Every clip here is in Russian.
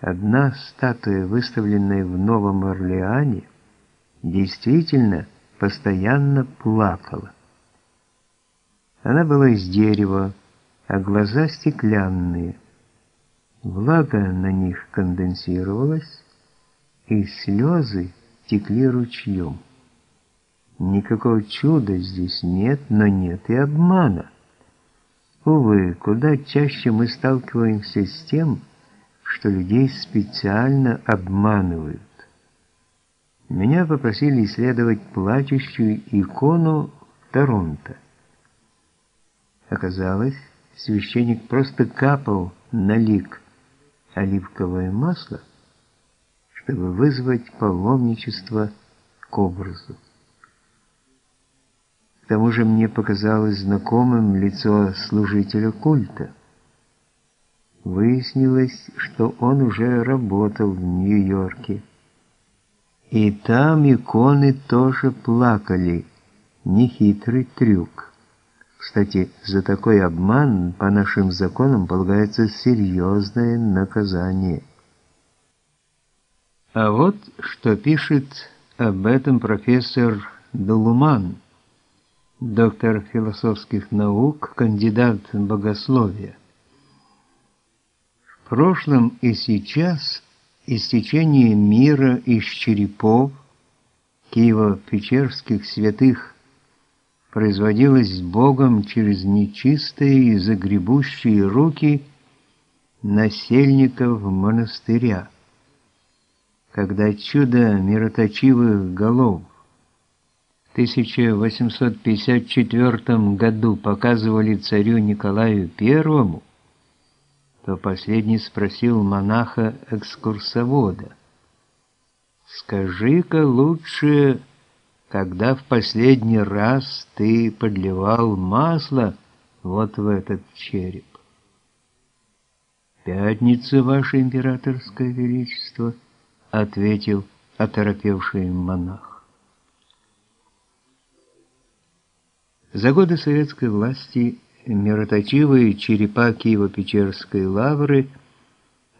Одна статуя, выставленная в Новом Орлеане, действительно постоянно плакала. Она была из дерева, а глаза стеклянные. Влага на них конденсировалась, и слезы текли ручьем. Никакого чуда здесь нет, но нет и обмана. Увы, куда чаще мы сталкиваемся с тем, что людей специально обманывают. Меня попросили исследовать плачущую икону Торонто. Оказалось, священник просто капал на лик оливковое масло, чтобы вызвать паломничество к образу. К тому же мне показалось знакомым лицо служителя культа. Выяснилось, что он уже работал в Нью-Йорке. И там иконы тоже плакали. Нехитрый трюк. Кстати, за такой обман по нашим законам полагается серьезное наказание. А вот что пишет об этом профессор Долуман, доктор философских наук, кандидат богословия. Прошлом и сейчас истечение мира из черепов Киево-Печерских святых производилось Богом через нечистые и загребущие руки насельников монастыря. Когда чудо мироточивых голов в 1854 году показывали царю Николаю I, то последний спросил монаха-экскурсовода, «Скажи-ка лучше, когда в последний раз ты подливал масло вот в этот череп?» «Пятница, Ваше Императорское Величество», — ответил оторопевший монах. За годы советской власти мироточивые черепа Киево-Печерской лавры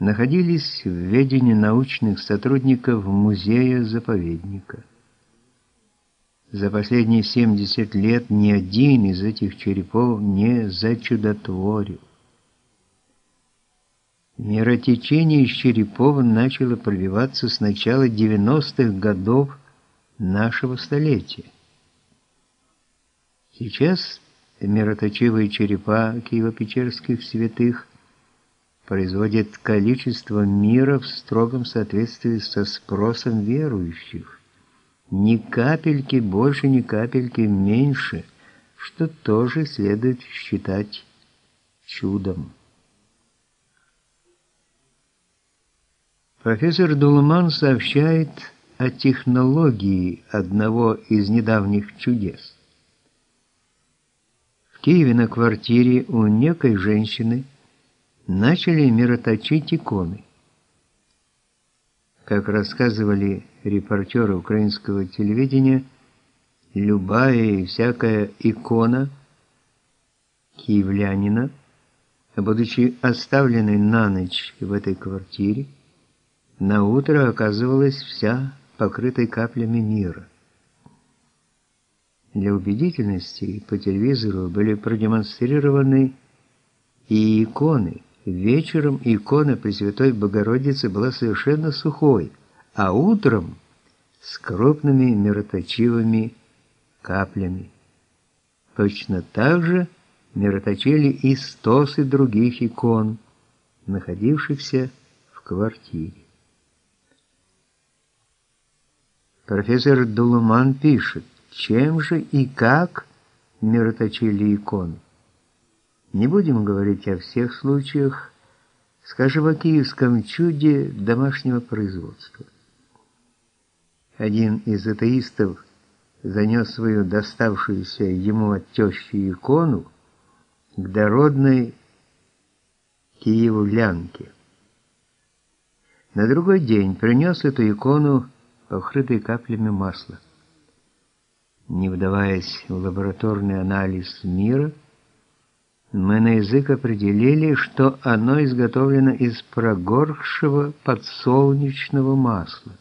находились в ведении научных сотрудников музея-заповедника. За последние 70 лет ни один из этих черепов не зачудотворил. Миротечение из черепов начало пробиваться с начала 90-х годов нашего столетия. Сейчас мироточивые черепа киево-печерских святых производят количество мира в строгом соответствии со спросом верующих. Ни капельки больше, ни капельки меньше, что тоже следует считать чудом. Профессор Дулман сообщает о технологии одного из недавних чудес. Киеве на квартире у некой женщины начали мироточить иконы. Как рассказывали репортеры украинского телевидения, любая и всякая икона киевлянина, будучи оставленной на ночь в этой квартире, на утро оказывалась вся покрытой каплями мира. Для убедительности по телевизору были продемонстрированы и иконы. Вечером икона Пресвятой Богородицы была совершенно сухой, а утром с крупными мироточивыми каплями. Точно так же мироточили и стосы других икон, находившихся в квартире. Профессор Дулуман пишет, чем же и как мироточили икону. Не будем говорить о всех случаях, скажем о киевском чуде домашнего производства. Один из атеистов занес свою доставшуюся ему от тещи икону к дородной киевлянке. На другой день принес эту икону, покрытой каплями масла не вдаваясь в лабораторный анализ мира, мы на язык определили, что оно изготовлено из прогоршего подсолнечного масла.